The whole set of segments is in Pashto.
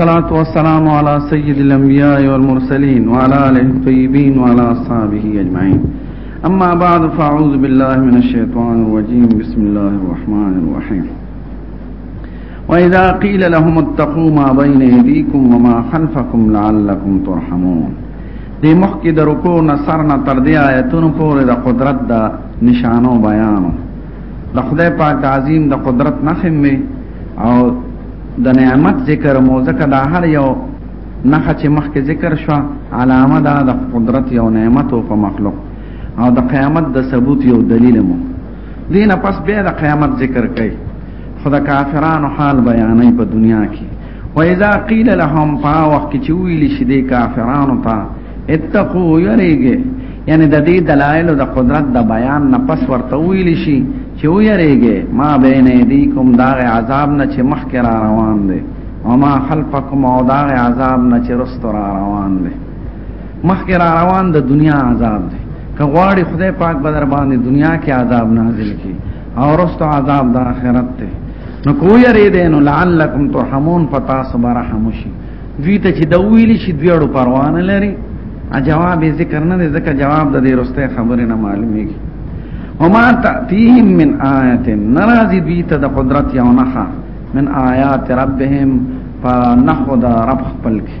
والصلاة والسلام على سيد الأنبياء والمرسلين وعلى آله الطيبين وعلى أصحابه أجمعين أما بعد فأعوذ بالله من الشيطان الرجيم بسم الله الرحمن الرحيم وإذا قيل لهم اتقوا ما بين أيديكم وما خلفكم لعلكم ترحمون دی مخکې د رکوع نه سر نه تر قدرت د نشانو بیانو د خدای پاک د عظیم د قدرت نخم می او د نعمت ذکر مو ځکه دا هر یو نخه چې مخکې ذکر شو علامه دا د قدرت یو نعمت او په مخلوق او د قیامت د ثبوت یو دلیل مو دینه پس بیا د قیامت ذکر کوي خدا کافرانو حال بیانې په دنیا کې واذا قيل لهم فا وقت چې ویل شي د کافرانو ته اتقوا يريګه یعنی د دې دلایل د قدرت د بیان نه پس ورته ویل شي چې ويريګه ما بین ایدیکم دا عذاب نه چې مخکې را روان دي او ما خلفکم او دا عذاب نه چې رستو را روان دي مخکې را روان د دنیا عذاب دي که غواړي خدای پاک بدر باندې دنیا کې عذاب نازل کړي او رست عذاب د آخرت ته نو کو یری دین لعلکم ترحمون پتا صبر حمشی دوی ته چې د ویل شي دوی اړو پروانه لري ا جواب یې ذکر نه دی ځکه جواب د دې رسته خبرې نه معلومیږي وما تاتيهم من آیت ناراضی دوی ته د قدرت یو نخا من آیات ربهم فنحو د رب خپل کې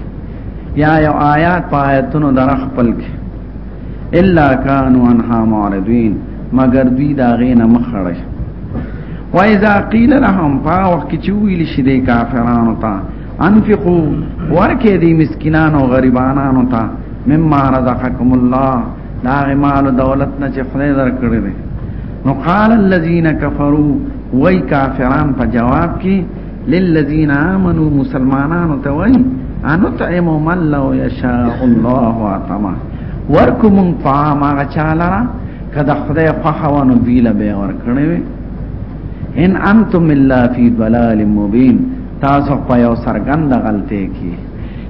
یا یو آیات پایتونو د رب خپل کې الا كانوا عنها معرضين مگر دوی دا غینه مخړش وایذا قیل لهم پا وخت چې ویل شي د کافرانو ته انفقو ورکه دي مسکینانو غریبانو ته مما رزقکم الله دا مال دولت نه چې خدای درکړي نو قال الذين كفروا وای کافران په جواب کې للذین آمنوا مسلمانانو ته وای انو تعمو من لو یشاء الله واتما ورکو مون طعام هغه چاله کدا خدای خوښونه ویله به ورکړي وي ان انتم الا فی ضلال مبین تاسو په یو سرګند غلطه کې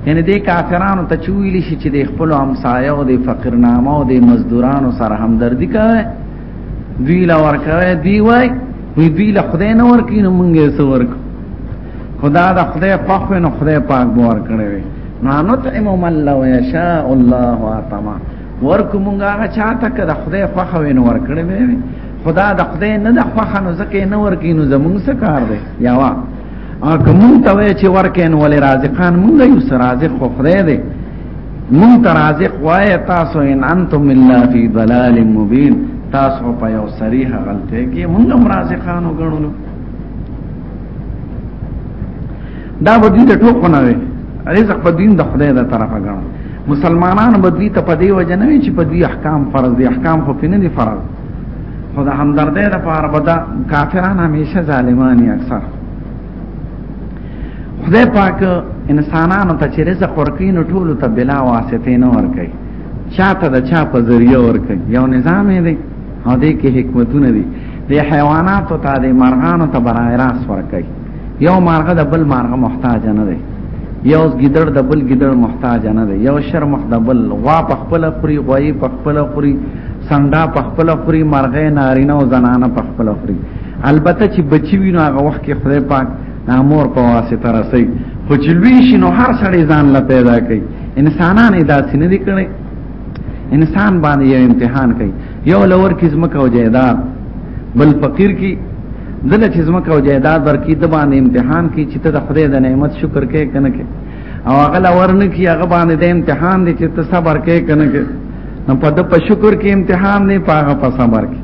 یعنی د کافرانو ته چویلی شي چې د خپل همسایه او د فقیر نامه او د مزدورانو سره همدردی کوي دوی لا ورکوي دی وای وی دوی لا خدای نه ورکی نو مونږ یې څو ورکو خدا دا خدای پخ نو خدای پاک به ورکړي وي ما نطعم من لو یشاء الله اعطما ورکو مونږ هغه چاته کړه خدای پخ وینو ورکړي وي خدا د خدای نه د خوخه نو زکه نه ورکی نو زمونږ څه کار دی یاوا او کوم ته وای چې ورکین ولې رازقان مونږ یو سر رازق خو خدای دی مون ترازق وای تاسو ان انتم الا فی ضلال مبین تاسو په یو صریح غلطه کې مونږ هم رازقانو غړولو دا به دې ته ټوک نه وي رزق په دین د خدای د طرفه غړو مسلمانان به دې ته په دې وجه نه وي چې په دې احکام فرض دي احکام خو پینې دي فرض خدا همدردې د پاره بدا کافرانه همیشه ظالمانی اکثر خدای پاک انسانانو ته چې رزق ورکړي نو ټول ته بلا واسطه نه ورکړي چاته د چا په ذریعہ ورکړي یو نظام دی او دې کې حکمتونه دي د حیواناتو ته د مرغانو ته برای راس ورکړي یو مرغه د بل مرغه محتاج نه دی یو ګیدړ د بل ګیدړ محتاج نه دی یو شر مخ د بل غوا په خپل خوري غوي په خپل خوري سنډا په خپل خوري مرغې نارینه او زنانه په خپل خوري البته چې بچی وینو هغه وخت کې خدای پاک دا مور په واسطه رسي خو چې لوی شي نو هر سړی ځان لا پیدا کوي انسانان یې داسې نه دي کړی انسان باندې یو امتحان کوي یو لور کې زمکه او جیداد بل فقیر کې دله چې زمکه او جیداد ورکی د باندې امتحان کوي چې ته د خدای د نعمت شکر کوي کنه کې او هغه لور نه کې هغه باندې د امتحان دي چې ته صبر کوي کنه کې نو په د په شکر کې امتحان نه پاغه په صبر کې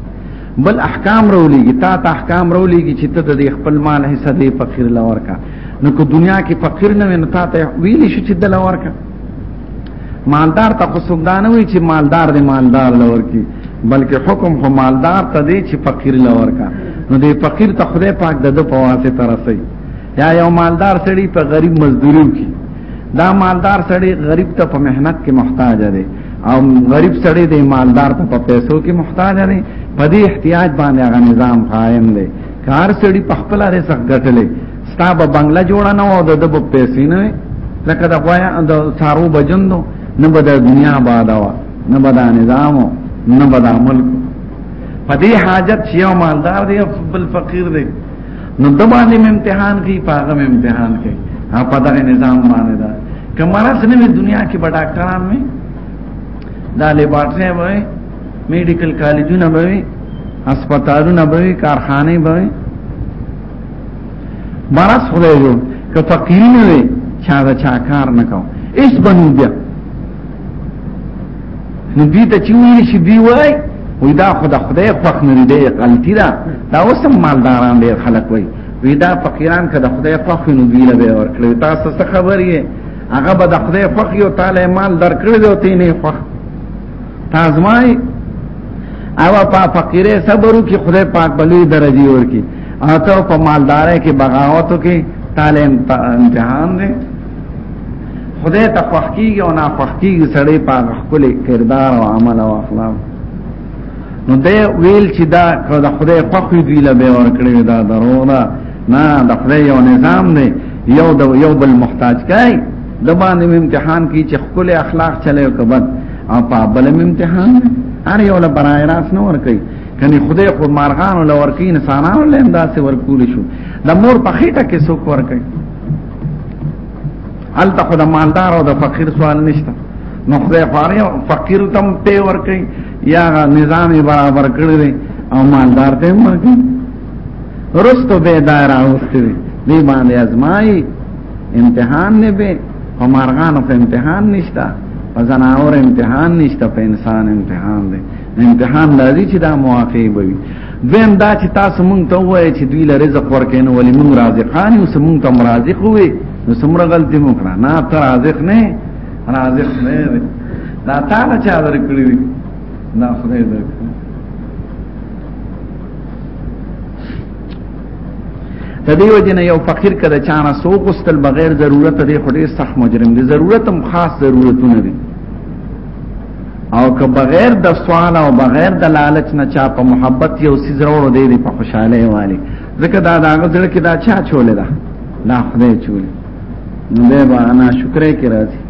بل احکام رولېږي تا ته احکام رولېږي چې ته د خپل مال حصہ دی فقیر لور کا نو کو دنیا کې فقیر نه وي نو تا ته ویل شي چې د لور کا مالدار ته خو سمدانه وي چې مالدار دی مالدار لور کی بلکې حکم خو مالدار ته دی چې فقیر لور کا نو دی فقیر ته خدای پاک د په واسطه رسي یا یو مالدار سړی په غریب مزدوری کوي دا مالدار سړی غریب ته په مهنت کې محتاج دی او غریب سړی د مالدار ته په پیسو کې محتاج دی په دې احتیاج باندې هغه نظام قائم دی کار سړی په خپل رزق ګټلې ستا به بنگله جوړ نه و د دب پیسې نه لکه د غوايا د سارو بجندو نه به د دنیا آباد و نه به د نظام نه به د ملک په دې حاجت چې یو مالدار دی او بل فقیر دی نو د باندې امتحان کوي پاغه امتحان کوي ها په دغه نظام باندې دا کمره سنې دنیا کې به ډاکټران وي دا لیبارټري وي میډیکل کالجونه به وي هسپتالونه به وي کارخانه به وي مرز خدای جو که فقیر نه وي چا دا چا کار نه کو اس بنو بیا نو دوی ته چې ویل شي دوی وای وی دا خدا خدای خوښ نه دی غلطی ده دا اوس هم مالداران ډیر خلک وای وی دا فقیران که د خدای خوښ نو دوی له به ورکړي تاسو څه خبر یې هغه به د خدای خوښ یو تعالی مال درکړي دی او تی نه خوښ تازمای او په فقیره صبرو کې خدای پاک بلوي درجه ورکی او ته په مالدارۍ کې بغاوتو کې تعالی امتحان دی خدای ته خوښ کیږي او ناخوښ کیږي سړی په خپل کردار او عمل او اخلاق نو دا ویل چې دا د خدای خوښ دی له به ور کړی دا درو نه نه د خدای یو نظام دی یو د یو بل محتاج کای د باندې امتحان کی چې خپل اخلاق چلے او کبد او په بل امتحان هر یو له برای راس نه ور کوي کني خدای خو مارغان له ور کوي انسانانو له انداسه ور کول شو د مور په خېټه کې څوک ور کوي هل ته خدای مالدار او د فقیر سوال نشته نو خدای فقیر فقیر تم ته ور کوي یا نظام برابر کړی او مالدار ته ور کوي رستو به دار اوستي دی باندې ازمای امتحان نه به په مارغانو په امتحان نشتا په زناور امتحان نشتا په انسان امتحان دی امتحان لازم چې دا موافق وي دویم دا چې تاسو مونږ ته وایي چې دوی له رزق ورکینو ولې مونږ رازقان یو سمون ته مرازق وي نو سمره غلطي مو کړه نه تر رازق نه رازق نه دا تا نه چا درکړي دي دا خدای درکړي د دې وجنه یو فقیر کده چانه سو غستل بغیر ضرورت دې خډې سخت مجرم دي ضرورت هم خاص ضرورتونه دي او که بغیر د سوال او بغیر د لالچ نه چا په محبت یو سیز وروړو دی دی په خوشاله والی ځکه دا دا غزړه کې دا چا چولې ده لا خدای چولې نو به با انا شکرې کې راځي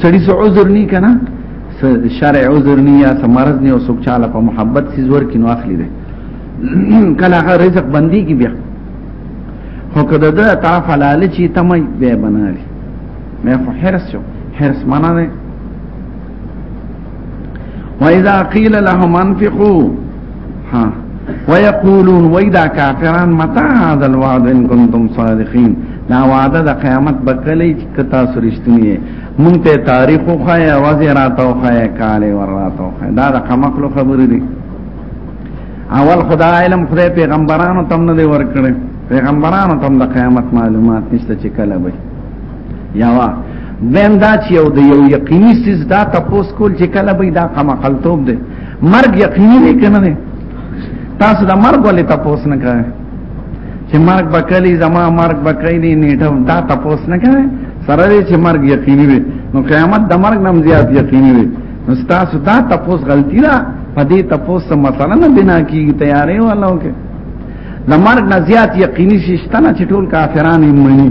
سړی سو عذر نه کنا شرع عذر نه یا سمرز نه او سوک چاله په محبت سیز ور کې نو اخلي ده کله هغه رزق بندي کې بیا هو کده دا طرف لالچ تمه به بناري مې خو حرس شو حرس معنا نه واذا قيل لهم انفقوا ها ويقولون واذا كافرون متى هذا الوعد ان كنتم صادقين دا وعده د قیامت بکلی چې کتا سرشتنی مونږ ته تاریخ خو خای اواز راته خو خای کال ور راته خو دا د قمقلو خبرې دي اول خدای علم خدای پیغمبرانو تم نه ور کړې پیغمبرانو تم د قیامت معلومات نشته چې کله به یاوا ویم دا چې یو د یو یقیني سیز دا تپوس کول چې کله به دا قما قلتوب دی مرګ یقیني دی کنه دی تاسو دا مرګ ولې تپوس نه کوي چې مرګ بکلی زما مرګ بکلی نیټه دا تپوس نه کوي سره دې چې مرګ یقیني وي نو قیامت د مرګ نم زیات یقیني وي نو تاسو دا تپوس غلطی را پدې تپوس مثلا نه بنا کیږي تیارې والو کې د مرګ نه زیات یقیني ششتنه چې ټول کافران یې مني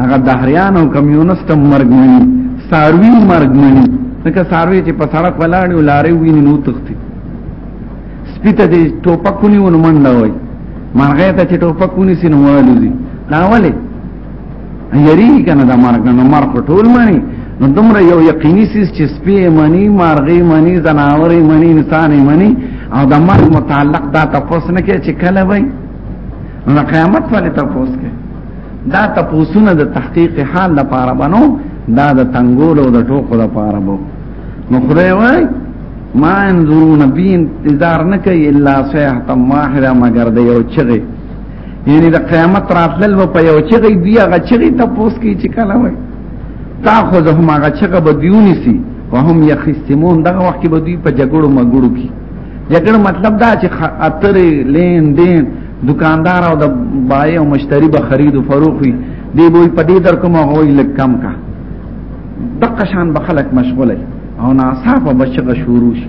هغه دهریان او کمیونست مرګ مني ساروی مرګ مني ځکه ساروی چې په سړک ولاړ او لارې ویني نو تختی سپیته دې ټوپکونی ونمنډه وای مرغه ته چې ټوپکونی سینوالو دي دا ولې یری کنه دا مرګ نو مرګ په ټول معنی نو دومره یو یقیني سیس چې سپی معنی مارغی معنی زناور معنی انسان معنی او دا مرګ متعلق دا تاسو نه کې چې کله وای نو قیامت ولې تاسو کې دا تاسو نه د تحقیق حال لپاره بنو دا د تنګول او د ټوکو لپاره بو نو خدای وای ما انظرون بین انتظار نه کوي الا صيحه واحده مگر د یو چغه یعنی د قیامت راتلل و په یو چغی دی هغه چغی ته پوس کی چې کله وای تا خو زه هم هغه چغه بدیونی سی وهم یخستمون دغه وخت کې بدی په جګړو مګړو کی جګړه مطلب دا چې اتر لین دین دکاندار او د بای او مشتری به خرید او فروخ وي دی وای په دې در کوم هغه لک کم کا دقشان به خلک مشغوله او ناصافه بشغه شروع شي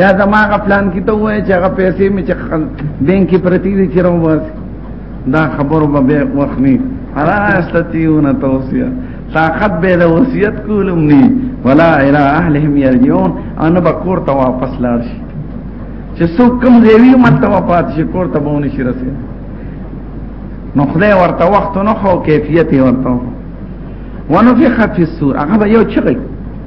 یا زما غ پلان کې ته وای چې هغه پیسې مې چې بانک کې پرتی دي چې راو ورس دا خبرو به به وخني الا استتیون توصیه طاقت به له وصیت کولم ني ولا الى اهلهم يرجعون انا بکور ته واپس لاړ شي چې څوک کم زیوی مت ته واپس شي کور ته بونه شي رسي نو خدای ورته وخت نو خو کیفیت ورته ونفخ فی السور هغه یو چغی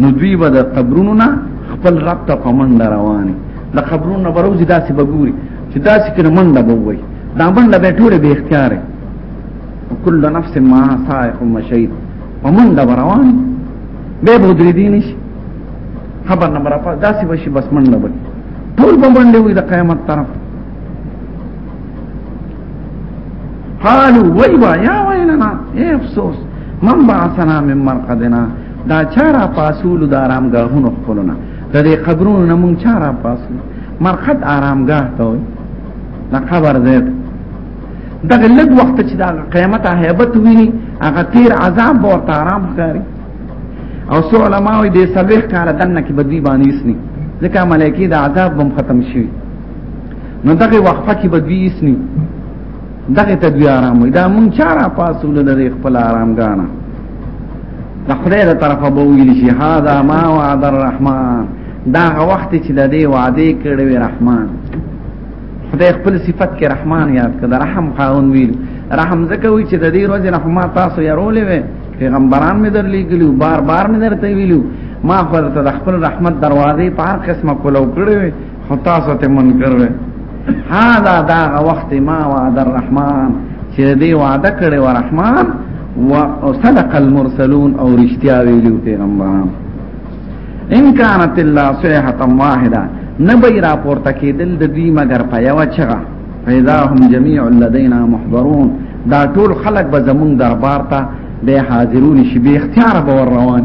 نو دوی به د قبرونو نه خپل رب ته په منډه رواني د قبرونو نه بروزي داسې به ګوري چې داسې کړه منډه به وي دا منډه به ټوله به اختیار کل نفس ما سائق مشید په منډه روان به به درې دي نشي خبر نه مرا پاس داسې بشي بس منډه به ټول به منډه وي د قیامت طرف قالوا وای وای یا ویلنا اے افسوس من بعثنا من مرقدنا دا چارا پاسول د آرامګاهونو خپلونه د دې قبرونو نه مونږ چارا پاسول مرقد آرامګاه ته وي دا خبر دی دغه لږ وخت چې دا قیامت هیبت ویني هغه تیر عذاب او آرام کوي او سو علماء دې سلوخ کار دنه کې بدوی باندې اسني ځکه ملایکی د عذاب هم ختم شي نو دغه وقفه کې به دوی اسنی دغه تدوی آرام وي دا مونږ چاره پاسو له دې خپل آرام غاڼه د خدای له طرفه به ویل شي هاذا ما وعد الرحمن دا وخت چې د دې وعده کړې وي رحمان خدای خپل صفت کې رحمان یاد کړه رحم خاون ویل رحم ځکه وی چې د دې ورځ رحمه تاسو یې رولې وي پیغمبران مې درلېګلو بار بار مې درته ویلو ما خپل ته د خپل رحمت دروازې په هر قسمه کولو کړې خطا ست منکر وې هاذا دا وخت ما وعد الرحمن چې دې وعده کړې و رحمان او صدق المرسلون او رښتیا ویلو پیغمبران ان كانت الا صيحه واحده نبي راپورته کېدل د دې مگر په یو چغه فإذا هم جميع لدينا محضرون دا ټول خلق به زمون دربار ته به حاضرون شي به اختیار به روان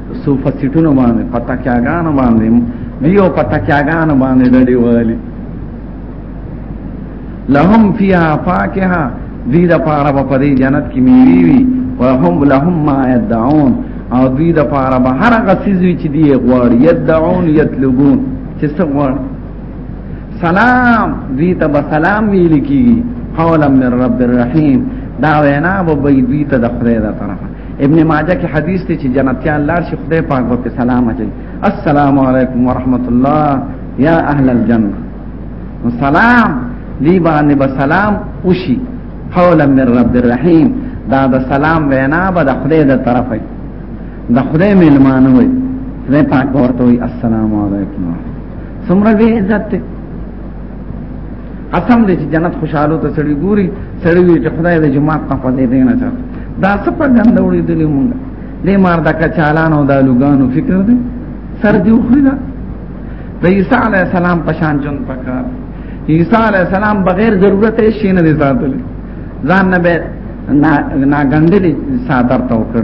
سو په سیټونو باندې په تکیاګانو باندې دیو په تکیاګانو باندې ډډې وهلې لهم فیها فاکهه دې د پاره په دې جنت کې میوي وي او هم لهم ما يدعون او دې د پاره به هر هغه څه چې دی غواړي يدعون يطلبون چې څه غواړي سلام دې ته به سلام ویل کیږي قولا من رب الرحیم دا وینا به دې ته د خدای د طرفه ابن ماجه کې حدیث دی چې جنتیان لار شي خدای پاک به سلام اچي السلام علیکم ورحمت الله یا اهل الجنه سلام دی باندې به سلام وشي قولا من رب الرحیم دا د سلام وینا به د خدای د طرفه د خدای ملمانه وي خدای پاک ورته وي السلام علیکم سمره به عزت قسم دې چې جنت خوشاله ته سړی ګوري سړی وي چې خدای دې جماعت ته په دې نه چا دا څه په ګند وړي دې مونږ دې مار د کچالانو د لوګانو فکر دې سر دې وخري دا د عیسی علی السلام په شان جون پکار عیسی علی السلام بغیر ضرورت یې شینه دې ساتل ځان نه به نا نا غندلې ساده تو کړ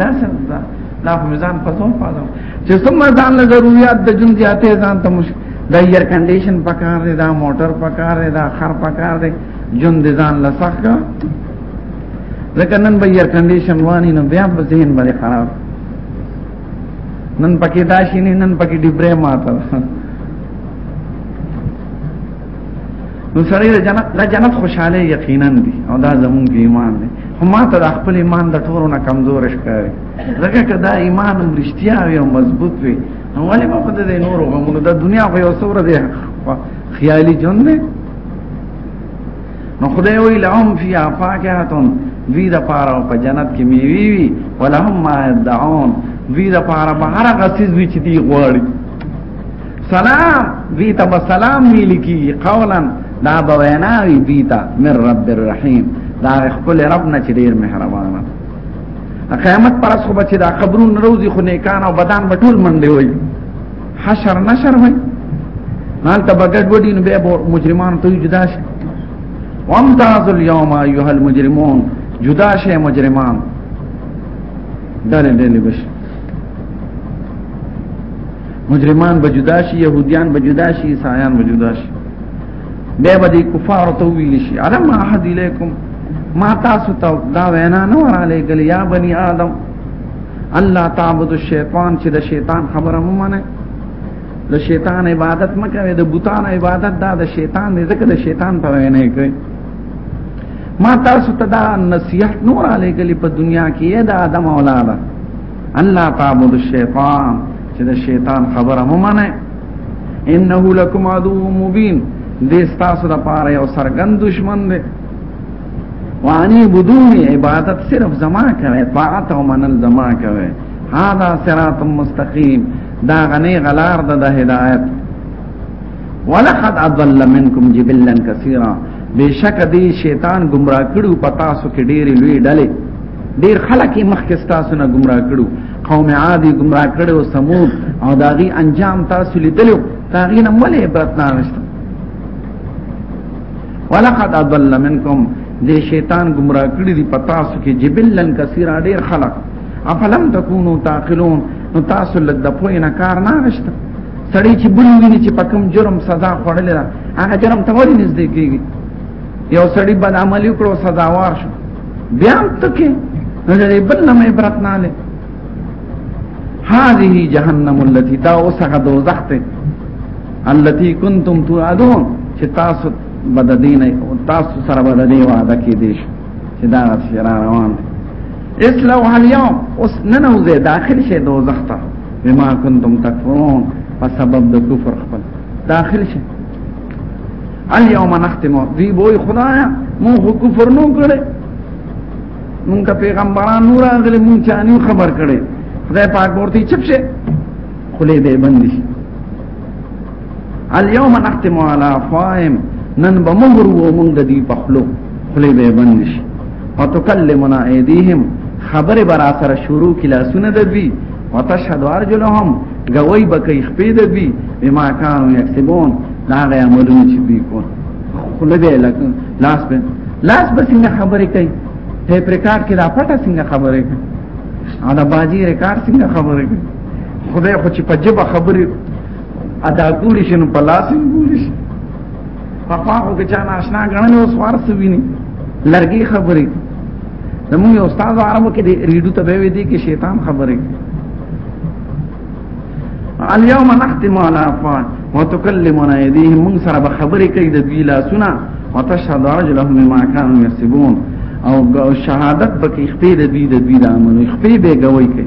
دا څنګه دا په میزان په ځون پاله چې ثم ځان له ضرورت د جون زیاته ځان ته مش د ایر کنډیشن پکار دی دا موټر پکار دی دا خر پکار دی جون د ځان له سخته ځکه نن به ایر کنډیشن وانی نو بیا په ذهن باندې خراب نن پکې داشینې نن پکې ډیبره ماته نو سړی د جنت د جنت خوشاله یقینا دي او دا زمونږ ایمان دی خو ما ته د خپل ایمان د ټورو نه کمزور ښکاري ځکه که دا ایمان هم رښتیا وي او مضبوط وي نو ولې ما په دې نور غمونو د دنیا په یو څوره دی خیالي ژوند دی نو خدای وی لهم فی افاکهتون وی د پاره په جنت کې میوي وي ولهم ما دعون وی د پاره به هر غسیز وی چې دی غواړي سلام دیتا با سلام ویلی کی قولا دا بویناوی دیتا من رب الرحیم دا خپل رب نه چې ډیر مهربان قیامت پر اس خو بچی دا قبرون روزی خو نیکان او بدان بټول منډي وای حشر نشر وای مال ته بغټ وډی نو به مجرمان ته جدا شي وامتاز اليوم ايها المجرمون جدا شي مجرمان دل دل بش مجرمان به جدا شي يهوديان به جدا شي عيسایان به جدا شي به به دي کفار ته ویل شي علم احد الیکم ما تاسو ته دا وینا نه وراله ګل یا بني آدم الله تعبد الشیطان چې د شیطان خبره مو منه د شیطان عبادت مکه د بوتان عبادت دا د شیطان دی ځکه د شیطان په وینا کوي ما تاسو ته دا نصیحت نور علی ګل په دنیا کې دا آدم اولاده الله تعبد الشیطان چې د شیطان خبره مو منه انه لکم عدو مبین دې تاسو د پاره یو سرګند دشمن دی وانی بدون عبادت صرف زما کوي طاعت او منل زما کوي هاذا صراط مستقیم دا غنی غلار د هدایت ولقد اضل منکم جبلا کثیرا بشک دی شیطان گمراه کړو پتا سو کې ډېری لوی ډلې ډیر خلک یې مخکې تاسو نه گمراه کړو قوم عاد یې گمراه کړو سمود او داغي انجام تاسو لیدلو داغي نه ملې عبرت نه نشته ولقد اضل منکم دې شیطان گمراه کړی دی پتا سو کې جبلن کثیر ډیر خلق افلم تکونو تاقلون نو تاسو لږ د پوی نه کار نه نشته سړی چې بل ویني چې پکم جرم سزا خوړل را هغه جرم ته ولې نږدې کیږي یو سړی بد عملی کړو سزا وار شو بیا تکي نظر بل نه مې برت نه له هذه جهنم التي دا وسغه دوزخ ته التي كنتم توعدون چې تاسو بد دین او تاسو سره بد دی وعده کې دي چې دا سر روان اسلو هل یوم اوس ننو زه داخل شه دوزخ ته بما كنتم تکفرون په سبب د کفر خپل داخل شه الیوم نختم دی بوئی خدایا مون خو کفر نو کړي مون ته پیغمبران نور اغلی مون چانی خبر کړي خدای پاک ورته چپ شه خله به بندي الیوم نختم علی افواهم نن به مهر و مون د دې پخلو خله به بندي وتکلمنا ایدیهم خبر برا سره شروع کلا سونه د دوی وتشهد ارجلهم غوي بکې خپې د بي بما كانوا يكسبون دا غي عملونه چې بي کو خله به لګ لاس به لاس به څنګه خبرې کوي ته پر کار کې دا پټه څنګه خبرې کوي انا باجی ریکارډ څنګه خبرې کوي خدای خو چې په جبه خبرې ادا کولی شنو په لاس ګوري په خواو کې چا ناشنا غنل اوس فارس ویني لرګي خبرې زموږ استاد عربو کې ریډو ته وی دي کې شیطان خبرې اليوم نختم على افواه وتكلمنا ايديهم من سره به خبرې کوي د دوی لاسونه وتشهد رجلهم بما كانوا يكسبون او شهادت به کې خپې د دوی د دوی د عملو خپې به ګوي کوي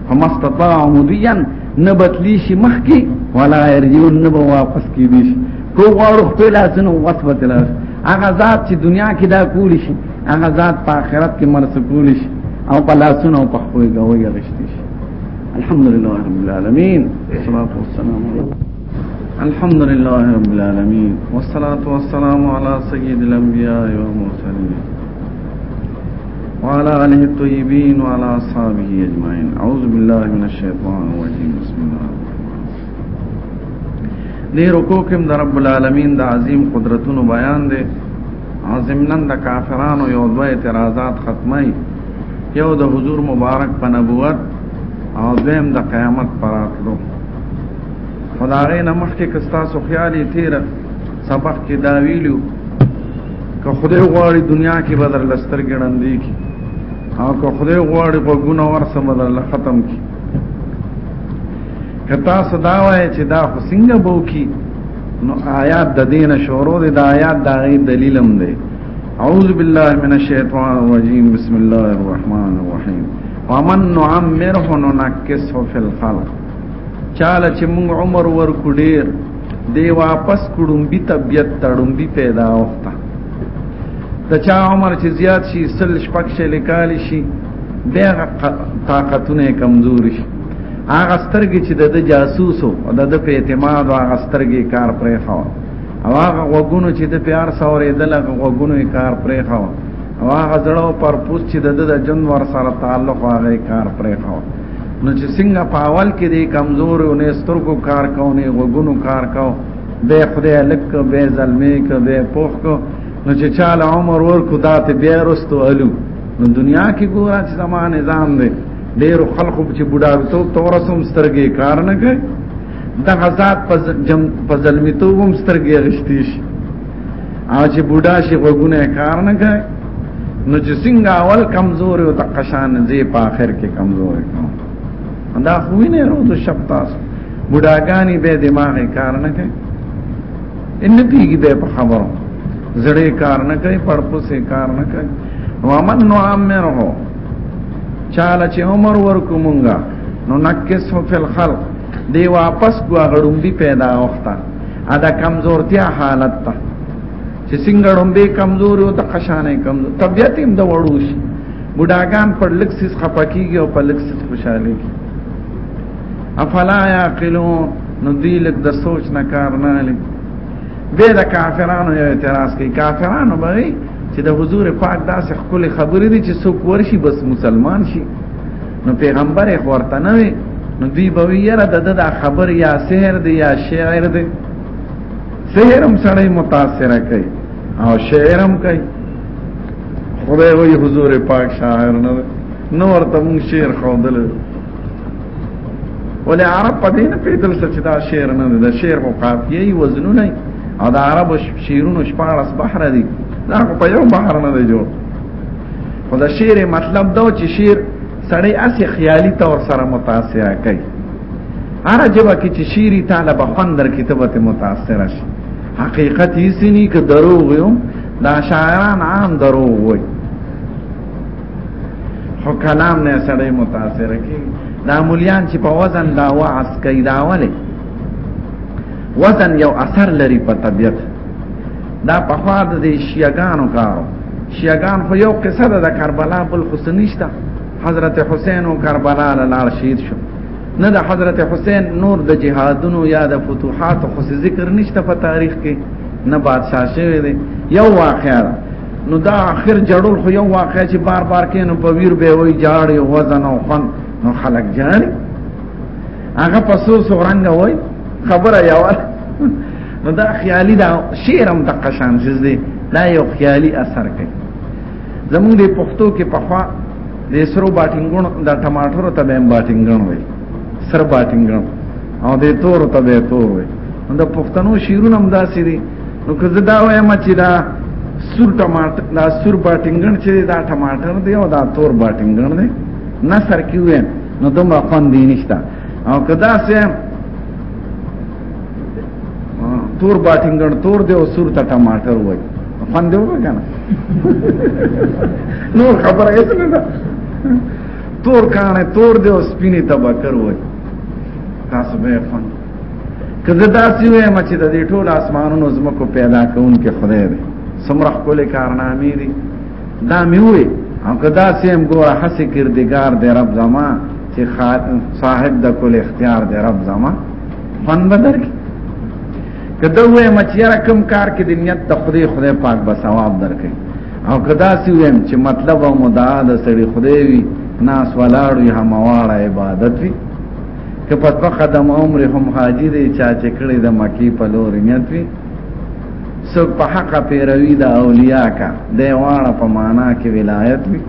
فما استطاع مديا نبتلی شي مخ کې ولا يرجون نب واپس کې دي کو غواړو خپل اسنو وسبت لاس هغه ذات چې دنیا کې دا کولی شي هغه ذات په آخرت کې مرسته کولی شي او په لاسونو او په خوې غوي غشتي شي الحمد لله رب العالمين والصلاه والسلام على الحمد لله رب العالمين والصلاه والسلام على سيد الانبياء والمرسلين وعلى آله الطيبين وعلى أصحابه أجمعين أعوذ بالله من الشيطان الرجيم بسم الله دې رکو کې د رب العالمین د عظیم قدرتونو بیان دی عظیمنن د کافرانو یو دوه اعتراضات ختمي یو د حضور مبارک په نبوت او دویم د قیامت پراتلو خدای نه مخکې کستا سو خیالي تیر سبق کې دا ویلو که خدای غواړي دنیا کې بدر لستر ګړندې کی او که خدای غواړي په ګونه ورسه بدر ل ختم کی کتا صدا وای چې دا حسینګ بو کی نو آیات د دین شورو د دا آیات دا غي دلیلم دی اعوذ بالله من الشیطان الرجیم بسم الله الرحمن الرحیم ومن نعمره ننكسه في الخلق چاله چې موږ عمر ورکو ډیر دی واپس کړمبي طبيعت تړمبي پیدا وخته د چا عمر چې زیات شي سل شپک شي لیکال شي بیا طاقتونه کمزور شي هغه سترګې چې د جاسوسو او د په اعتماد هغه سترګې کار پرې خو او هغه وګونو چې د پیار سورې دلغ وګونو کار پرې خو او هغه زړه پر پوس چې د د جن ور سره تعلق هغه کار پرې خو نو چې څنګه په اول کې دې کمزور او نه سترګو کار کو نه غوګونو کار کو به خدای لک به ظلمې کو به پوخ کو نو چې چاله عمر ور کو دات به رستو الو نو دنیا کې ګورا چې زمانه نظام دی ډېر خلکو چې بډاوتو تورسم سترګې کار نه کوي د غزاد په ظلمي توګم سترګې غشتي شي او چې بوډا شي غوګونه کار نه کوي نو چې څنګه اول کمزور او تقشان زی په اخر کې کمزور کوم دا خو نه ورو د شپ تاسو بډاګانی به دماغ کار نه کوي ان پیږي به په خبرو زړه کار نه کوي پړپوسه کار نه کوي ومن نو امر هو چاله چې عمر ورکو مونږه نو نکسو فی الخلق دی واپس دوا غړومبي پیدا وخته ادا کمزورتیا حالت ته چې څنګه غړومبي کمزور او د قشانه کمزور طبيعت هم د وړو شي بډاګان پر لکسس خپکیږي او پر لکسس خوشاله کی افلا یاقلون نو دی لک د سوچ نه کار نه لې به د کافرانو یو اعتراض کوي کافرانو به چې د حضور پاک داسې خپل خبرې دي چې څوک ورشي بس مسلمان شي نو پیغمبر یې ورته نه وي نو دی به یره د د خبر یا سحر دی یا شعر دی سحرم سړی متاثر کوي او شعرم کوي خدای وی حضور پاک شاعر نه نو ورته مون شعر خوندل ولې عرب په دې نه پیدل چې دا شعر نه دی دا شعر او قافیه وزنونه او دا عرب شعرونو شپارس بحر دی دا په یو بحر نه دی جوړ خو د شعر مطلب دا چې شعر سړی اسی خیالي تور سره متاثر کوي هر جبا کې چې شعري طالب خوندر کتابت متاثر شي حقیقت یې سني که دروغ یو دا شاعران عام دروغ وي خو کلام نه سړی متاثر کوي دا مليان چې په وزن دا وعس کوي دا ولې وزن یو اثر لري په طبيعت دا په خوا د شیعاګانو کارو شیعاګان خو یو قصه ده د کربلا بل حسنیشته حضرت حسین او کربلا لاله شهید شو نه د حضرت حسین نور د جهادونو یا د فتوحات خو ذکر نشته په تاریخ کې نه بادشاہ شوی دی یو واقعا نو دا اخر جړول خو یو واقعا چې بار بار کې نو په ویر به وای جاړي وزن او خن نو خلک جاړي هغه پسو سورنګ وای خبره یو نو دا خیالي دا شعر هم د قشان شز دی دا یو خیالي اثر کوي زموږ د پښتو کې پخوا د سرو باټینګون د ټماټرو ته به باټینګون وي سر باټینګون او د تور ته به تور وي د پښتنو شیرونه هم داسې دي نو که زه دا وایم چې دا سور ټماټر دا سور باټینګون چې دا ټماټر دی او دا تور باټینګون دی نه سر کې وي نو دومره خوند نشته او که دا سه تور باټینګن تور دی او سور ته ټماټر وای فن دی وګنه نو خبره یې څنګه ده تور کانه تور دی او سپینې تبکر وای تاسو به فن کله دا سی وایم چې د دې ټول اسمانونو زمکو پیدا کون کې خدای دی سمرح کولې کارنامې دي دا مې وې او کدا سیم ګوره حسې کردګار دی رب زما چې صاحب د کل اختیار دی رب زما فن بدر کی کته وې مچیرا کم کار کې د نیت تخری خدای پاک به ثواب درکړي او کدا سی ویم چې مطلب او مدعا د سړي خدای وي ناس ولاړو یا مواړه عبادت وي که په دوه قدم عمر هم حاجی دی چا چې کړی د مکی په لور نیت وي سو په حق پیروي د اولیاء کا د واړه په معنا کې ولایت وي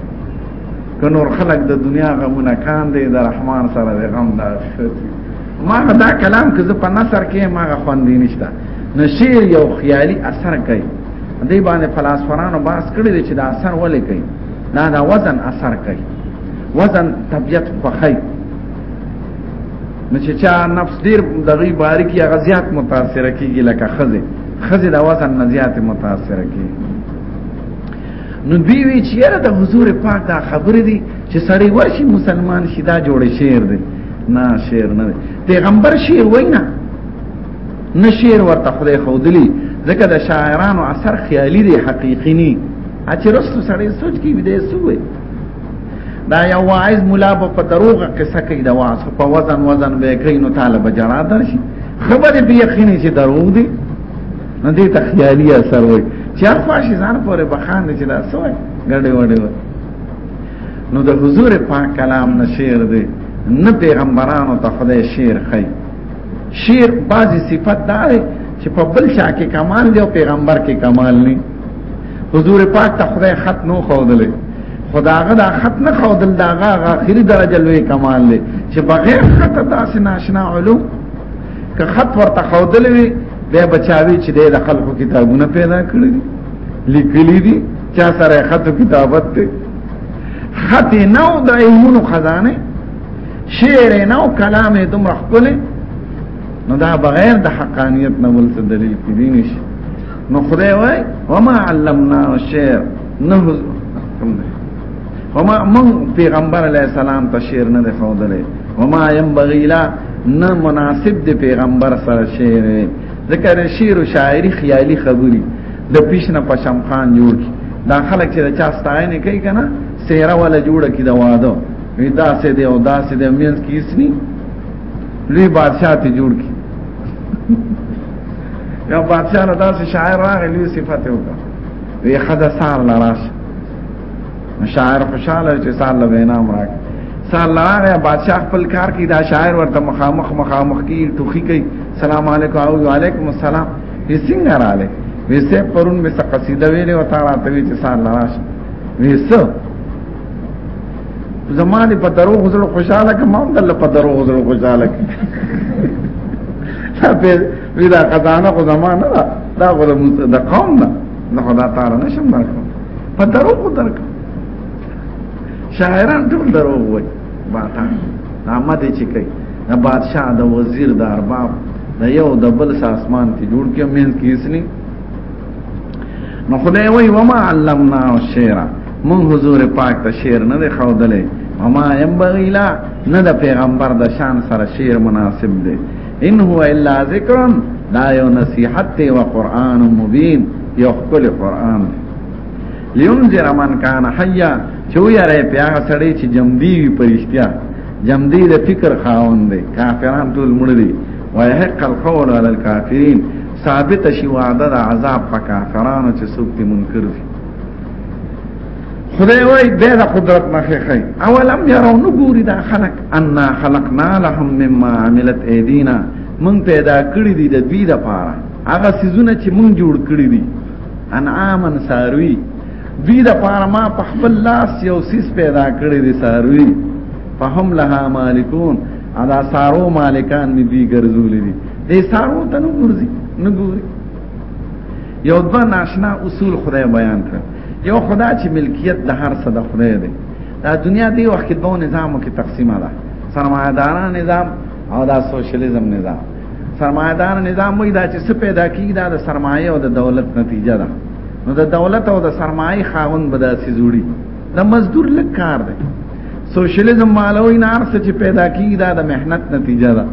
که نور خلق د دنیا غمونه کاندې د رحمان سره د غم د شتي ما دا کلام که زه په نثر کې ما غوندې نشته نو شعر یو خیالي اثر کوي دې باندې فلسفرانو باس کړی دی چې دا اثر ولې کوي دا دا وزن اثر کوي وزن طبيعت خوخی نو چې چا نفس ډیر دغه باریک یا غزيات متاثر کیږي لکه خزه خزه د وزن نه زیات متاثر کیږي نو دوی وی چې یاره د حضور پاک دا خبره دي چې سړی ورشي مسلمان شي دا جوړ شعر دی نه شعر نه دی پیغمبر شعر وینا نه شعر ورته خدای خودلی ځکه د شاعرانو اثر خیالي دی حقيقي نه اچ رسو سړی سوچ کی وی دی سوې دا یو واعظ مولا په دروغه قصه کوي دا واعظ په وزن وزن به کوي نو طالب جرا درشي خبره به یقیني چې دروغ دي نه دې ته خیالي اثر وای چې اخوا شي ځان پورې بخان چې دا سوې ګډې وډې وای نو د حضور پاک کلام نه شعر دی نه پیغمبرانو ته خدای شعر خی شعر بعضی صفت دا دی چې په بل چا کې کمال دی او پیغمبر کې کمال نه حضور پاک ته خدای خط نو خودلې خداغه دا خط نه خودل داغه اخري درجه لوی کمال دی چې بغیر خط تاسو ناشنا علوم که خط ورته خودلې وي به بچاوي چې د خلکو کتابونه پیدا کړی دي لیکلي دي چا سره خط کتابت ته خط نو د علمونو خزانه شعر نو کلام دوم خپل نو دا بغیر د حقانیت نه ول دلیل کړی نشي نو خدای وای وما علمنا الشعر نه وما من پیغمبر علی السلام ته شعر نه دی خودلې وما ينبغي لا نه مناسب دی پیغمبر سره شعر ذکر شعر او شاعری خیالي خبري د پیشنه پشم خان جوړ کی دا خلک چې چا ستاینه کوي کنه سیرا ولا جوړه کی دا واده ودا سه دی او دا سه دی مینس کیسنی لوی بادشاہ ته جوړ کی یو بادشاہ نه داسې شاعر راغلی صفته وکړه وی خدا سار لراشه شاعر خوشاله چې سال له وینا مراک سال لاغه بادشاہ خپل کار کې دا شاعر ورته مخامخ مخامخ کی ټوخی کوي سلام علیکم او وعلیکم السلام یې څنګه رااله ویسه پرون مې څه قصیده ویلې وتا راته وی چې سال لاش ویسه زمانه په درو غزل خوشاله کما هم دل په درو غزل خوشاله کی په ویلا قزانه خو زمانه دا غو د قوم نه نه خدا تعالی نشم درکو په درو کو درک شاعران ټول درو وای باتا نامه دې چې کوي د بادشاہ د وزیر د ارباب د یو د بل ساسمان کې جوړ کې مینس کې اسنی نو خدای وای وما علمنا الشعر من حضور پاک ته شعر نه دی خودلې وما ينبغي لا نه د پیغمبر د شان سره شعر مناسب دی ان هو الا ذکر دا یو نصیحت ته او قران مبین یو خپل قران لینذر من کان حیا چو یاره پیاغه سړی چې جمدی وی پرشتیا جمدی د فکر خاوند دی کافران ټول مړ دي ويحق القول على الكافرين ثابت شي وعده د عذاب په کافرانو چې څوک منکر دي خدای وای به د قدرت نه خې اولم يرون نګوري دا خلق ان خلقنا لهم مما عملت ايدينا من پیدا کړی دي د دوی د پاره هغه سيزونه چې مونږ جوړ کړی دي انعامن ساروي دوی د پاره ما په خپل لاس یو سیس پیدا کړی دي ساروي فهم لها مالکون ادا سارو مالکان می دی ګرځولې دي دې سارو ته نو ګرځي نو ګوري یو دوه ناشنا اصول خدای بیان کړ یو خدا چې ملکیت د هر څه د خدای دی دا دنیا دی وخت کې دوه نظامو کې تقسیمه ده سرمایداران نظام او دا سوشلیزم نظام سرمایدار نظام وای دا چې څه پیدا کیږي دا د سرمایه او د دولت نتیجه ده نو د دولت او د سرمایه خاون به داسې جوړي د مزدور لک کار دی سوشلیزم مالوي نار څه چې پیدا کیږي دا د مهنت نتیجه ده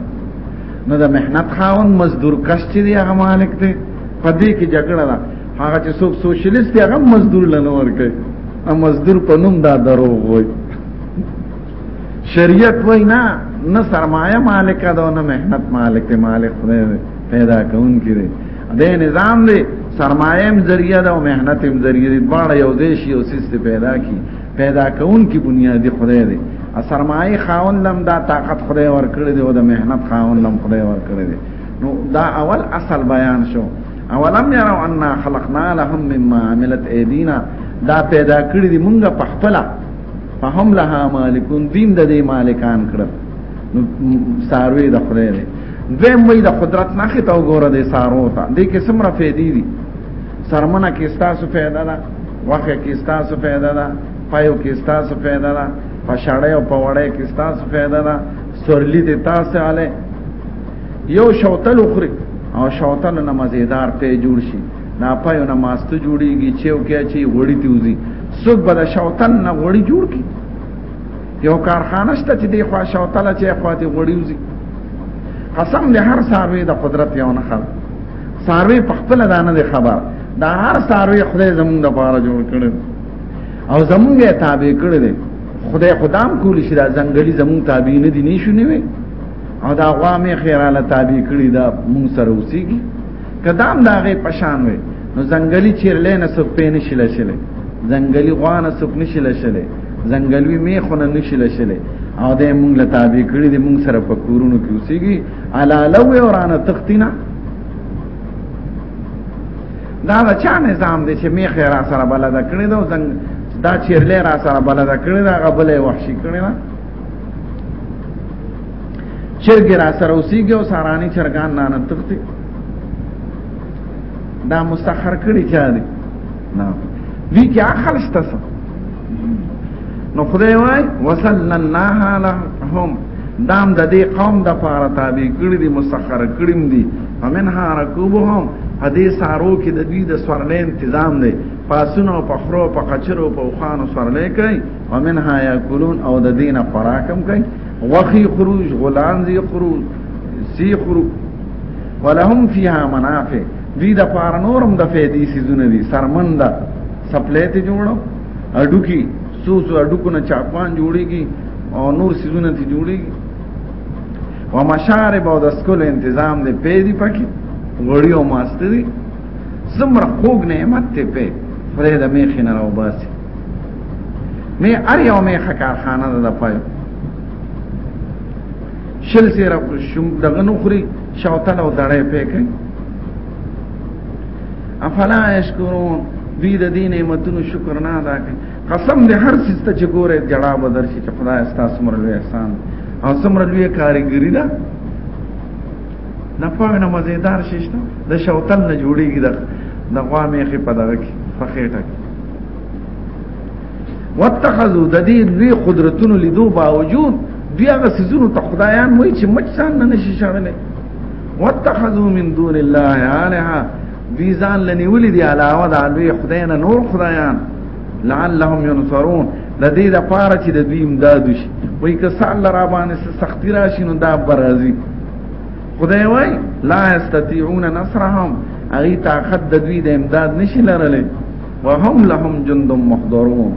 نو د محنت خاون مزدور کش چې دی هغه مالک دی په دې کې جګړه ده هغه چې څوک سوشلیست دی هغه مزدور لنه ورکه ا مزدور په نوم دا درو وای شریعت وای نه نه سرمایه مالک ده نه محنت مالک دی مالک خدای پیدا کون کړي دا نظام دی سرمایه هم ذریعہ ده او محنت هم ذریعہ دي دواړه یو دیش یو سیس پیدا کی پیدا کون کی بنیادی خدای دی سرمایه خاون لم دا طاقت خدای ور کړی دی او د مهنت خاون لم خدای ور کړی دی نو دا اول اصل بیان شو اولم یرو ان خلقنا لهم مما عملت ایدینا دا پیدا کړی دی مونږه په خپل فهم لها مالکون دین د دې مالکان کړل نو ساروی د خدای دی دویم وی د قدرت نه خته وګوره د سارو ته دې کې سمره فیدی دي سرمنه کې ستاسو فائدہ ده وخه کې ستاسو فائدہ ده پایو کې ستاسو فائدہ ده پښړې او پوړې کې ستاسو فائدہ ده سورلی دې تاسو علي یو شوتل اخري او شوتل نه مزیدار په جوړ شي نا پایو نه ماستو جوړیږي چې او کې چې وړي تیوزي څوک به د شوتل نه وړي جوړ کی یو کارخانه شته چې دی خوا شوتل چې خواته وړي وزي قسم له هر ساروی د قدرت یو نه خلک ساروی په خپل دانه دی خبر دا هر ساروی خدای زمونږ د پاره جوړ کړی او زمونږ یې تابع کړی دی خدای خدام کول شي دا ځنګلي زمونږ تابع نه دي نشو نیوي او دا غوا مې خیراله تابع کړی دا مونږ سره اوسېږي کدام دا غي پشان وي نو ځنګلي چیرلې نه سو پې نه شله شله ځنګلي غوا نه سو نه شله شله ځنګلوي مې خونه نه شله شله او دې مونږ له تابع کړی دې مونږ سره په کورونو کې اوسېږي علا لو ورانه تختینا دا دا چا نظام دی چې میخه را سره بلد کړی دا زنګ دا چیرلې را سره بلد کړی دا غبلې وحشي کړی نه چرګ را سره اوسېږي او سارانی چرګان نه نه تختی دا مسخر کړی چا دی نه وی کې اخر شته نو خدای وای وسلناها لهم دام د دې قوم د پاره تابع کړی دي مسخر کړیم دي فمنها رکوبهم هدي سارو کې د دې د سورلې تنظیم دی پاسونو په خرو په قچرو په خوانو سورلې کوي ومنها یاکلون او د دین خوراکم کوي وخی خروج غلان زی خروج سی خروج ولهم فيها منافع دوی د پار نورم د فیدی سیزونه دي سرمند سپلیت جوړو اډو کی سو سو اډو کو نه چاپان جوړیږي او نور سیزونه تی جوړیږي و مشارب او د سکول تنظیم دی پیدی پکې غړی او ماستری زمر خوګ نعمت ته په خدای د میخ نه راو باسي می ار یو میخ کارخانه ده د پای شل سیره شوم دغه نو خوري شوتل او دړې پېکې افلا یشکرون دوی د دین نعمتونو شکر نه ادا کوي قسم دې هر څه ته چې ګوره جړا بدر شي چې خدای ستاسو مرلوي احسان او سمره لوی کاریګری ده نه پوهه نه مزیدار شیشته د شوتل نه جوړیږي د د غوا میخي په دغه کې په خېټه کې واتخذوا د دې لوی قدرتونو لیدو باوجود دوی هغه سيزونو ته خدایان وای چې مچان نه نشي شړلې واتخذوا من دون الله الها دوی ځان لنیولې دی علاوه د لوی خدای نه نور خدایان لعلهم ينصرون د دې لپاره چې د دوی امداد شي وای که سال را باندې سختی راشي نو دا برازي خدای وای لا استطيعون نصرهم اغي طاقت د دوی د امداد نشي لرلې وهم لهم جند محضرون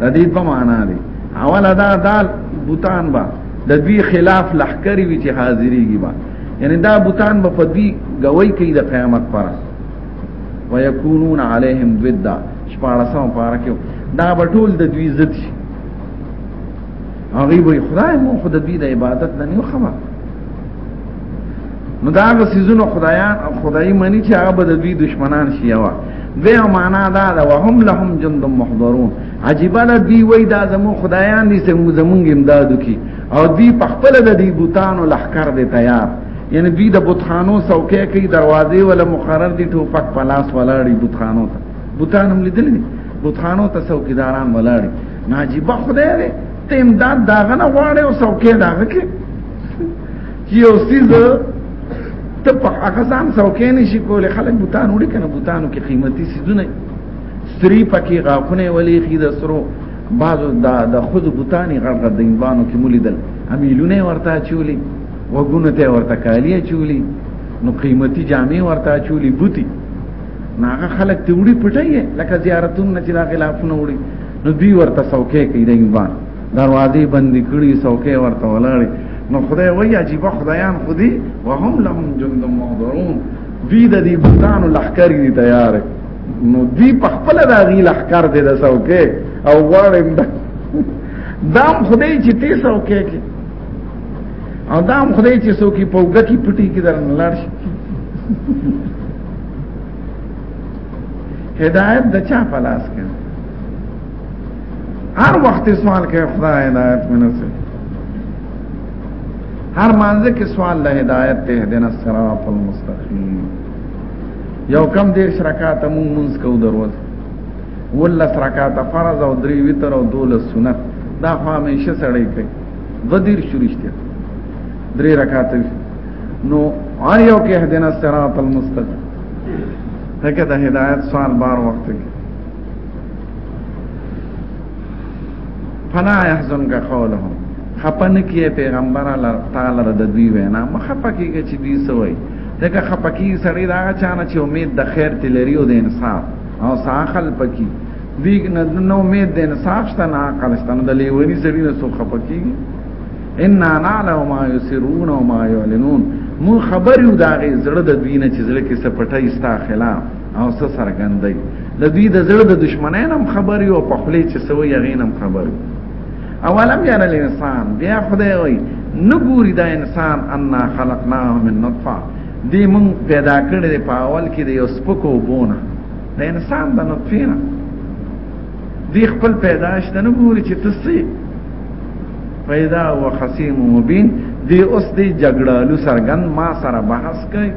د دې په معنا دی اول ادا دال بوتان با د دوی خلاف لخکری وی چې حاضرېږي با یعنی دا بوتان به په دوی گوي کوي د قیامت پر ويكونون عليهم ضدا شپارسم پارکیو دا بټول د دوی ضد شي هغه وي خدای مو خدای د عبادت نه نه خبر نو دا هغه سيزونو خدایان او خدای منی چې هغه به د دوی دشمنان شي وا به معنا دا ده وهم لهم جند محضرون عجیب ده دی وای دا زمو خدایان دي چې موږ زمونږ امدادو کی او دی په خپل د دې بوتانو لخر دي تیار یعنی دوی د بوتخانو څوکې کوي دروازې ولا مقرر دي ټوپک پلاس ولاړي بوتخانو ته بوتان هم لیدل دي بوتخانو ته څوکیداران ولاړي ناجیبه خدای دې ته امداد داغه نه غواړي او څوکې داغه کې یو سیز ته په هغه ځان څوکې نشي کولای خلک بوتان وړي کنه بوتانو کې قیمتي سیزونه سری پکې غاخونه ولې خې د سرو بعضو دا د خود بوتانی غړغه د انبانو کې مولیدل امیلونه ورته چولی وګونه ته ورته کالیه چولی نو قیمتي جامې ورته چولی بوتي ناغه خلک ته وړي پټي لکه زیارتونه چې دا غلافونه وړي نو دوی ورته څوکې کوي د انبان دروازې بندې کړي څوکۍ ورته ولاړې نو خدای وایي عجیب خدایان خودي وهم لهم جند محضرون دوی د دې بوتانو لخر دي تیار نو دوی په خپل د غي لخر دي د څوکۍ او غواړم دام خدای چې تی څوکۍ کې او دام خدای چې څوکۍ په وګه کې پټي کې درن لاړ شي هدایت د چا په لاس کې هر وخت سوال کې خدای هدایت منسه هر مانځ کې سوال له هدایت ته دنا صراط المستقيم یو کم دیر شرکات مون منس کو دروز ولا شرکات فرض او درې وتر او دوله سنت دا خو همیشه سړی کوي غدیر شروشته درې رکعات نو هر یو کې هدینا صراط المستقیم دغه د هدایت سوال بار وخت کې فلا يحزنك قولهم خپن کې پیغمبر الله تعالی د دوی وینا مخپه کېږي چې دوی سوي دغه خپه کې سړی دا چانه چې امید د خیر تلری او د انصاف او ساخل پکې دوی نه نو امید د انصاف شته نه عقل شته نه د لیونی سړی نه سو خپه کېږي ان نعلم ما يسرون وما يعلنون مون خبر یو دا غي زړه د دوی نه چې زړه کې سپټای ستا خلاف او څه سرګندای د دوی د زړه د دشمنان هم خبر یو په خلی چې سوی یغین هم خبر اولم یاره الانسان بیا خدای وای نګوري دا انسان ان خلقناه من نطفه دی مون پیدا کړی په اول کې د یو سپکو بونه د انسان د نطفه نه دی خپل پیدائش د نګوري چې تسي پیدا او خصیم مبین دی اوس دی جګړالو سرګن ما سره بحث کوي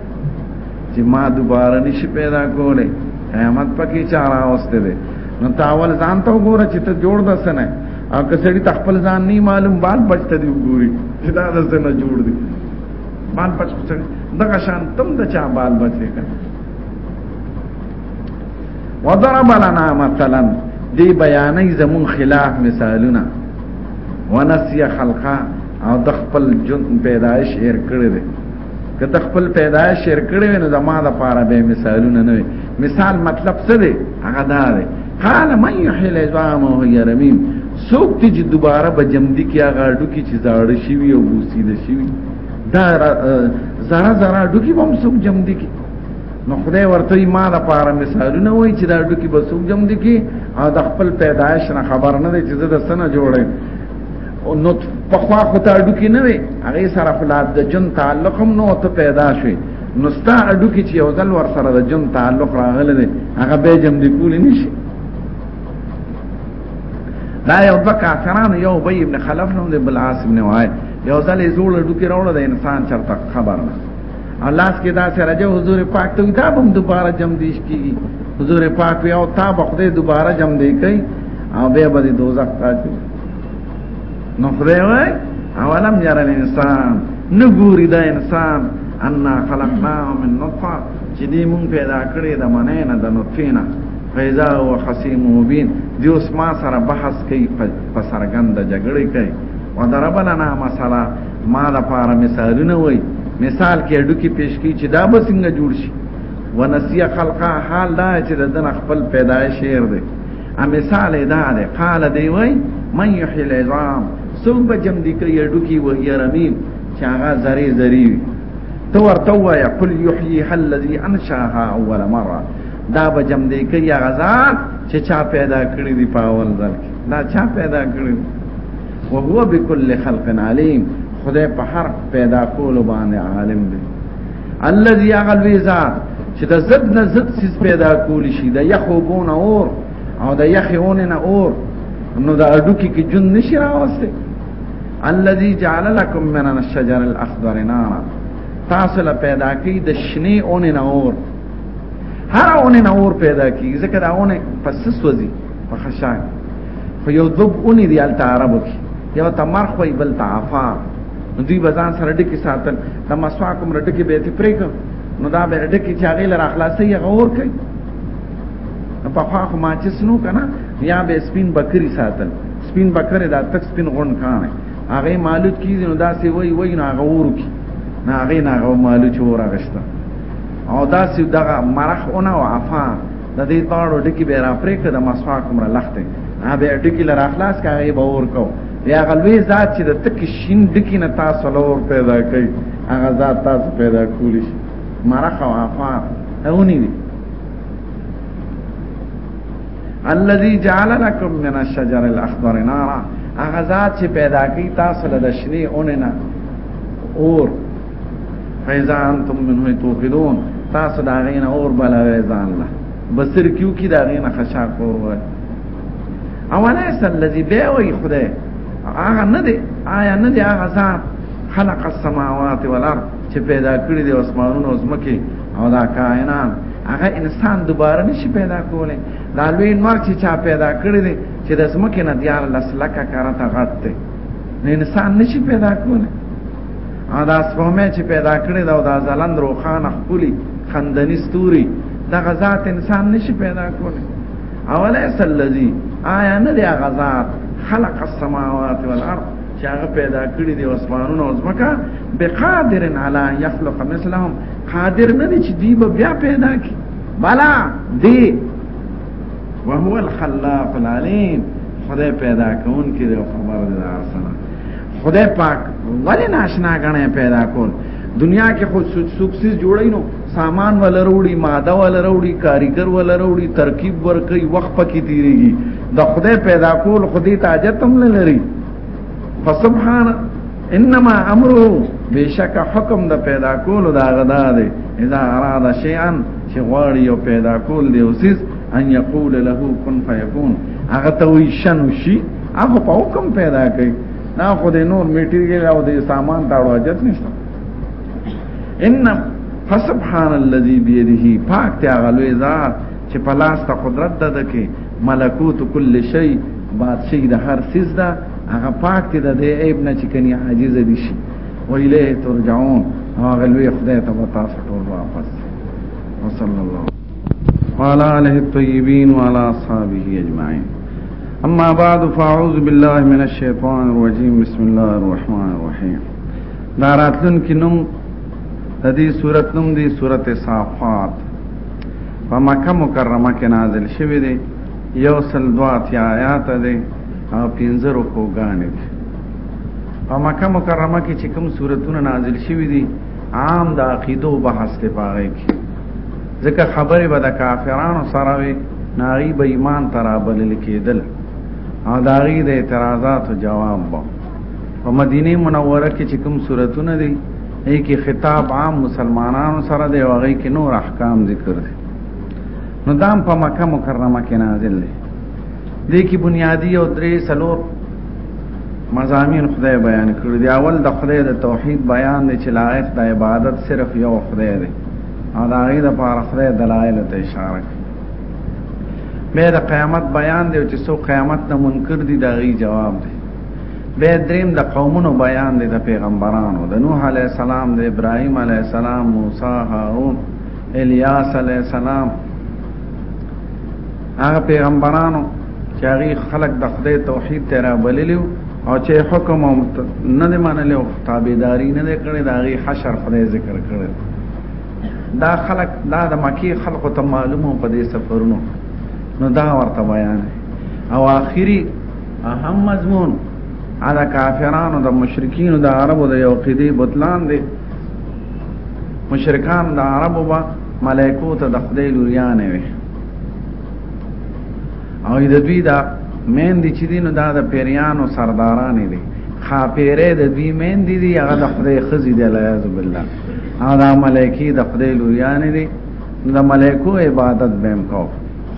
چې ما دوباره نشي پیدا کولې قیامت پکې چاره اوسته ده نو تاول ځان ته وګوره چې ته جوړ د سنه او که سړی تخپل ځان نه معلوم بال بچته دی وګوري چې دا د سنه جوړ دی بال بچ څه دغه شان تم د چا بال بچې کا وضرب لنا مثلا دی بیانې زمون خلاف مثالونه ونسي خلقا او د خپل جن پیدایش هر کړی دی که ته خپل پیدایش شیر کړی وې نو زما د پاره به مثالونه نه وي مثال مطلب څه دی هغه دا دی قال من يحيي العظام وهي رميم څوک چې دوباره به جمدی کې هغه اډو کې چې زاړه شي او بوسید شي دا زړه زړه اډو کې هم څوک جمدی کې نو خدای ورته ما د پاره مثالونه وای چې دا اډو کې به څوک جمدی کې او د خپل پیدایش نه خبر نه دی چې زه د سنه جوړم او نو په خوا خو ته اډو کې نه وي هغه سره فلاد د جن تعلق هم نو ته پیدا شوي نو ستا اډو کې چې یو ځل ور سره د جن تعلق راغلی دی هغه به جم دی کولی نشي دا یو د کافرانو یو بی ابن خلف نو د بل عاص ابن وای یو ځل یې زول اډو کې راوړل د انسان چرته خبر نه الله کې دا سره جو حضور پاک ته دا هم دوباره جم دیش کیږي حضور پاک یو تا بخده دوباره جم دی کوي او به به دوزخ ته نو خدای وای اولم ير الانسان نګوري دا انسان ان خلقناه من نطفه چې دې مونږ پیدا کړې د منې نه د نطفه نه فیضا او حسیم مبین دی اوس ما سره بحث کوي په سرګند جګړه کوي و ضرب لنا مثلا ما د پاره مثالونه وای مثال کې اډو کې پیش کی چې دا به څنګه جوړ شي ونسیه خلقه حال دا چې د دن خپل پیدایش شعر دی ا مثال دا ده قال دی وای من یحیی العظام ثم بجم دی کوي ډوکی وهي رمیم چې هغه زری زری تو ورته وای قل یحیی الذی انشاها اول مره دا بجم دی کوي هغه ځان چې چا پیدا کړی دی په اول ځل دا چا پیدا کړی وهو بكل خلق علیم خدای په هر پیدا کولو باندې عالم دی الذي اغل ویزا چې د زد نه زد سیس پیدا کولی شي د یخوبون اور او د یخون نه اور نو د اډو کې کې جون نشي راوسته الذي جعل لكم من الشجر الاخضر نارا تاسو له پیدا کی د شنی اون نه اور هر اون نه اور پیدا کی ځکه دا اون پس سوځي په خشان خو یو دوب اونې دی الته عربو کې یو ته مرخ وي بل ته عفا دوی بزان سره ډکی ساتل د مسواکم رډکی به ته پرېګ نو دا به ډکی چاغې لر اخلاصي غور کوي په خوا خو ما چې سنو کنه یا به سپین بکری ساتل سپین بکری دا تک سپین غون کانه هغه مالوت کیږي نو دا سی وای وای نه هغه ورو کی نه هغه نه هغه مالوت ورغشته او دا سی دغه مرخ اونه او عفا د دې پاړو ډکی به را پرې کړه د مسواک مړه لخته ها به ډکی لرا خلاص کاغه به ور کو یا غلوی ذات چې د تک شین ډکی نه تاسو لور پیدا کوي هغه ذات تاسو پیدا کولی شي مرخه وافار هونی وی الذي جعل لكم من الشجر الاخضر نارا هغه ذات چې پیدا کوي تاسو له شنی اونې نه اور فیضا انتم منه توقدون تاسو دا غینه اور بلا ویزان لا بسر کیو کی دا غینه خشاک اور وای اولا اس الذی بیا وی خدای هغه نه دی آیا نه دی هغه ذات خلق السماوات والارض چې پیدا کړی دی اسمانونو او زمکه او دا کائنات هغه انسان دوباره نشي پیدا کولی دا لوی نور چې چا پیدا کړی دی چې د زمکه نه دیار لسلکه کارته غټ دی انسان نشي پیدا کولی او دا سپومه چې پیدا کړی دا د ځلند روخان خپلی خندنی ستوري دا غزات انسان نشي پیدا کولی اوله سلذي آیا نه دی غزات خلق السماوات والارض چې هغه پیدا کړی دی اسمانونو او ځمکه بقادر علی یخلق مثلهم قادر نه دی چې دی بیا پیدا کی بلا دی وهو الخلاق العلیم خدای پیدا کون کې دی خبر دی ارسنه خدای پاک ولی ناشنا غنه پیدا کول دنیا کې خود سوکسیز جوړی نو سامان ول وروړي ماده ول وروړي کاریګر ول وروړي ترکیب ورکي وخت پکې تیریږي د خدای پیدا کول خدای ته حاجت هم لري فسبحان انما امره بشک حکم د پیدا کول دا غدا دی اذا اراد شيئا چې غواړي او پیدا کول دی اوسیس ان یقول له کن فیکون هغه ته وی شنو شي هغه په حکم پیدا کوي نه خو د نور میټیریل او د سامان ته حاجت نشته ان فسبحان الذي بيده پاک ته غلوې ذات چې په لاس ته قدرت ده کې ملکوت کل شی بادشاہ د هر سیز ده هغه پاک ته د عیب نه چې کني عاجز دي شي و الیه ترجعون هغه لوی خدای ته تاسو ټول واپس وصلی الله وعلى اله الطيبين وعلى اصحابه اجمعين اما بعد فاعوذ بالله من الشیطان الرجیم بسم الله الرحمن الرحیم دا راتلون کې نوم د دې صورت نوم دی صورت صافات په مکه مکرمه کې نازل شوی دی یو سل دوا تیا آیات دی او پنځه رکو غانې دی په مکه مکرمه کې چې کوم صورتونه نازل شوی دي عام د عقیدو بحث ته پاره کې ځکه خبرې به د کافرانو سره وي ناغي به ایمان ترابلل کېدل او دا غي د اعتراضاتو جواب وو په مدینه منوره کې چې کوم صورتونه دي ای کې خطاب عام مسلمانانو سره دی او هغه کې نور احکام ذکر دي نو دام په مکه مکرمه کې نازل دي دې کې بنیادی او درې سلور مزامین خدای بیان کړی دی اول د خدای د توحید بیان دی چې لایق د عبادت صرف یو خدای دی او دا غي د پاره خدای دلایل ته اشاره کوي به د قیامت بیان دی چې څو قیامت نه منکر دي دا غي جواب دی به دریم د قومونو بیان دی د پیغمبرانو د نوح علی السلام د ابراهیم علی السلام موسی هارون الیاس علی السلام هغه پیغمبرانو چې هغه خلق د خدای توحید ته را بللیو او چې حکم هم نه دی منلی او تابعداري نه دی کړې دا غي حشر خدای ذکر کړی دا خلق دا د مکی خلقو ته معلومه په دې سفرونو نو دا ورته بیان او آخري اهم مضمون دا کافرانو د مشرکین د عربو د یو قیدی بطلان دی مشرکان د عربو با ملائکو ته د خدای لوریانه وي او د دوی دا مین دي چې دین دا د پیریانو سرداران دي خاپیره د دوی مین دي دی هغه د خدای خزي دی لایذ بالله او دا ملائکی د خدای لویان دي د ملائکو عبادت بهم کو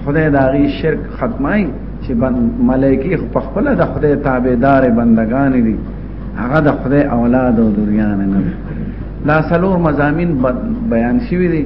خدای دا غي شرک ختمای چې ملائکی په خپل د خدای تابعدار بندگان دي هغه د خدای اولاد او ذریان نه دا سلور مزامین بیان شوی دي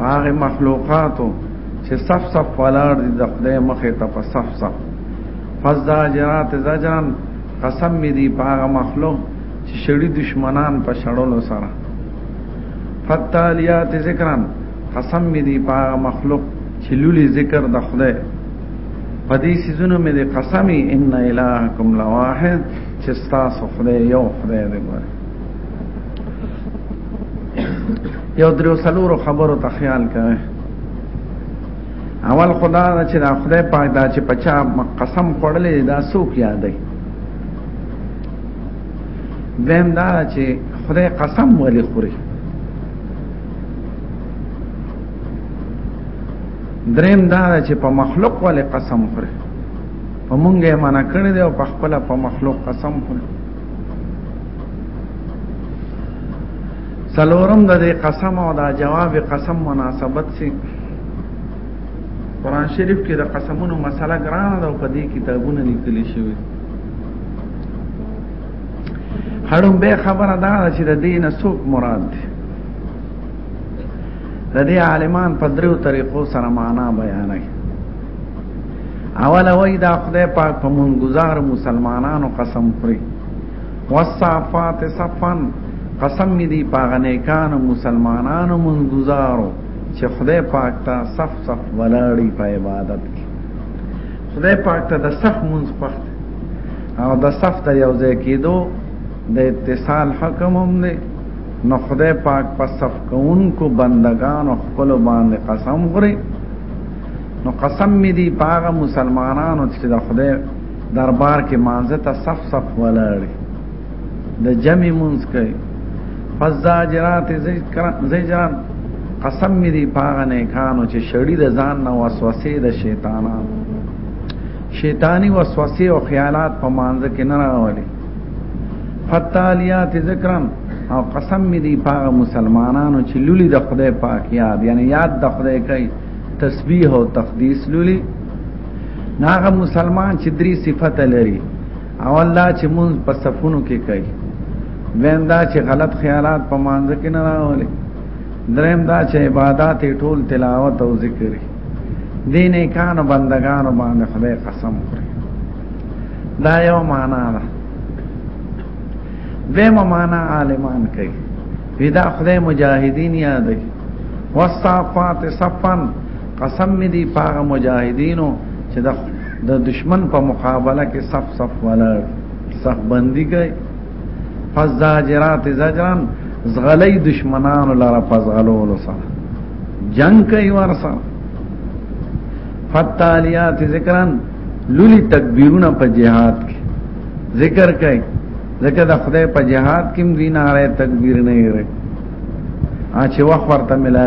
هغه مخلوقاتو چې صف صف ولاړ دي د خدای مخې ته په صف صف پس دا جرات زجران قسم می دی په هغه مخلوق چې شړی دشمنان په شړلو سره فتالیات ذکران قسم می دی په هغه مخلوق چې لولي ذکر د خدای په دې سيزونو مې د قسمي ان الهکم لواحد چې تاسو خدای یو خدای دی ګوره یو درو سلورو خبرو ته خیال کوي اول خدا دا چې دا خدای پاک دا چې پچا قسم خوړلې دا څوک یادې دیم دا چې خدای قسم ولې خوري دریم دا چې په مخلوق ولې قسم خوري په مونږه معنا کړی دی او په خپل په مخلوق قسم خوري سلورم د دې قسم او د جواب قسم مناسبت سي قران شریف کې د قسمونو مسله ګرانه ده او په دې کتابونه لیکل شوی هرم به خبره ده چې د دین سوق مراد دی د دې عالمان په دریو طریقو سره معنا بیانوي اول وای دا خدای پاک په مون گزار مسلمانانو قسم خوري وصفات صفن قسم می دی پاغه نیکانو مسلمانانو مون گزارو چې خدای پاک ته صف صف ولاړی په عبادت کې خدای پاک ته د صف مونږ وخت او د صف ته یو ځای کېدو د اتصال حکم هم دی نو خدای پاک په صف کوونکو بندگانو خپل باندې قسم خوري نو قسم می دی پاغه مسلمانانو چې د خدای دربار کې مانزه ته صف صف ولاړي د جمع منځ کوي فزاجرات زجران قسم می دی پاغه نه کانو چې شړی د ځان نه وسوسه د شیطانانو شیطانی وسوسه او خیالات په مانزه کې نه راولي فتالیات ذکرم او قسم می دی پاغه مسلمانانو چې لولي د خدای پاک یاد یعنی یاد د خدای کوي تسبیح او تقدیس لولي ناغه مسلمان چې درې صفته لري او الله چې مونږ په صفونو کې کوي وین دا چې غلط خیالات په مانځ کې نه راولي دریم دا چې عبادت ټول تلاوت او ذکر دین کانو بندگانو باندې خدای قسم خوري دا یو معنا ده دیمه معنا عالمان کوي ودا خدای مجاهدین یاد کوي والصافات صفا قسم می دی پاغه مجاهدینو چې د د دشمن په مقابله کې صف صف ولاړ صف بندي کوي فزاجرات زجران زغلی دشمنانو لره پزغلولو سره جنگ کوي ورسره فتالیات ذکرن لولي تکبیرونه په جهاد کې ذکر کوي ځکه د خدای په جهاد کې دین اړه تکبیر نه یې رہی ا چې وخت ورته ملا